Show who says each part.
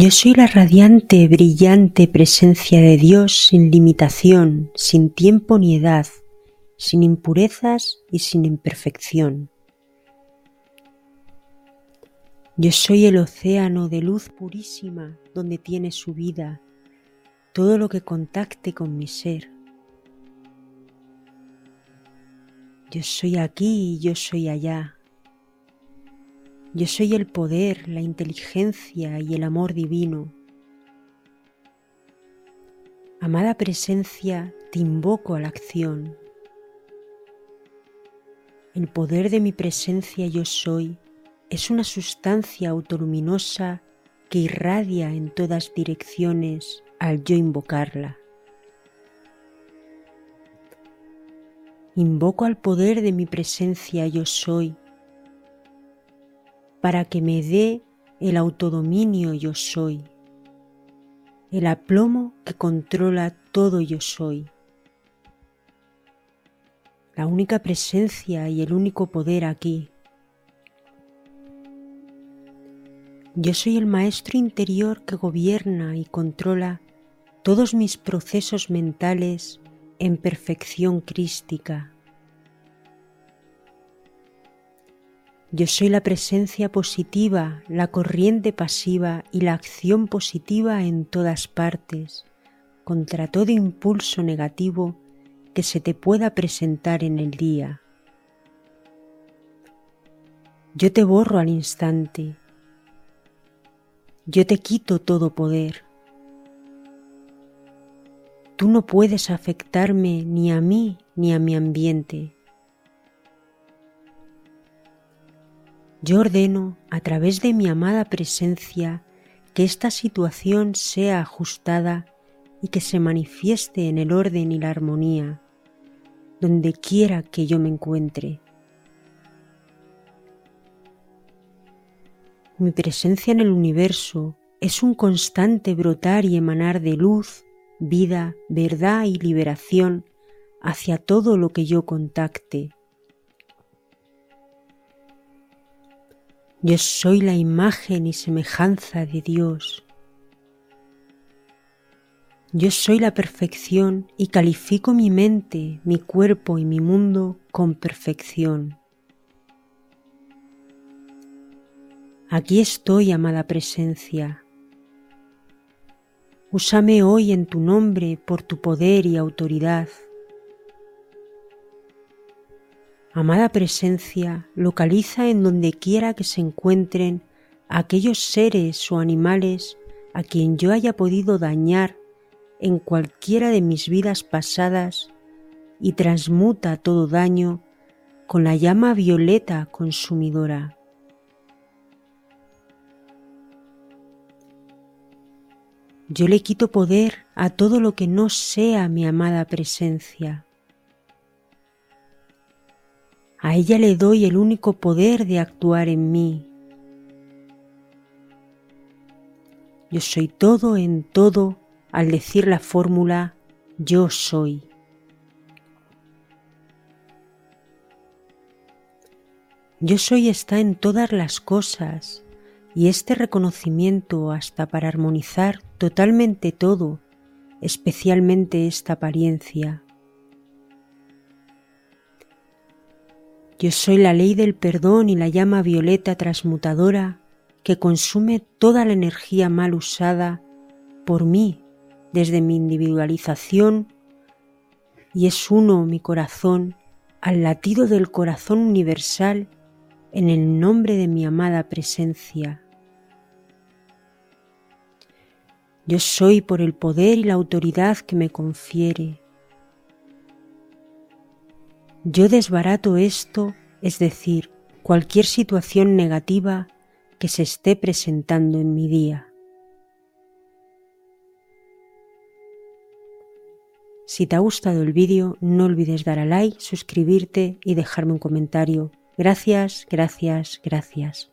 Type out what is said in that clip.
Speaker 1: Yo soy la radiante, brillante presencia de Dios sin limitación, sin tiempo ni edad, sin impurezas y sin imperfección. Yo soy el océano de luz purísima donde tiene su vida todo lo que contacte con mi ser. Yo soy aquí y yo soy allá. Yo soy el poder, la inteligencia y el amor divino. Amada presencia, te invoco a la acción. El poder de mi presencia yo soy es una sustancia autoluminosa que irradia en todas direcciones al yo invocarla. Invoco al poder de mi presencia yo soy para que me dé el autodominio yo soy, el aplomo que controla todo yo soy, la única presencia y el único poder aquí. Yo soy el maestro interior que gobierna y controla todos mis procesos mentales en perfección crística. Yo soy la presencia positiva, la corriente pasiva y la acción positiva en todas partes, contra todo impulso negativo que se te pueda presentar en el día. Yo te borro al instante. Yo te quito todo poder. Tú no puedes afectarme ni a mí ni a mi ambiente. Yo ordeno a través de mi amada presencia que esta situación sea ajustada y que se manifieste en el orden y la armonía, donde quiera que yo me encuentre. Mi presencia en el universo es un constante brotar y emanar de luz, vida, verdad y liberación hacia todo lo que yo contacte. Yo soy la imagen y semejanza de Dios. Yo soy la perfección y califico mi mente, mi cuerpo y mi mundo con perfección. Aquí estoy, amada presencia. Úsame hoy en tu nombre por tu poder y autoridad. Amada presencia, localiza en donde quiera que se encuentren aquellos seres o animales a quien yo haya podido dañar en cualquiera de mis vidas pasadas y transmuta todo daño con la llama violeta consumidora. Yo le quito poder a todo lo que no sea mi amada presencia. A ella le doy el único poder de actuar en mí. Yo soy todo en todo al decir la fórmula yo soy. Yo soy está en todas las cosas y este reconocimiento hasta para armonizar totalmente todo, especialmente esta apariencia. Yo soy la ley del perdón y la llama violeta transmutadora que consume toda la energía mal usada por mí desde mi individualización y es uno mi corazón al latido del corazón universal en el nombre de mi amada presencia. Yo soy por el poder y la autoridad que me confiere yo desbarato esto, es decir, cualquier situación negativa que se esté presentando en mi día. Si te ha gustado el vídeo, no olvides dar a like, suscribirte y dejarme un comentario. Gracias, gracias, gracias.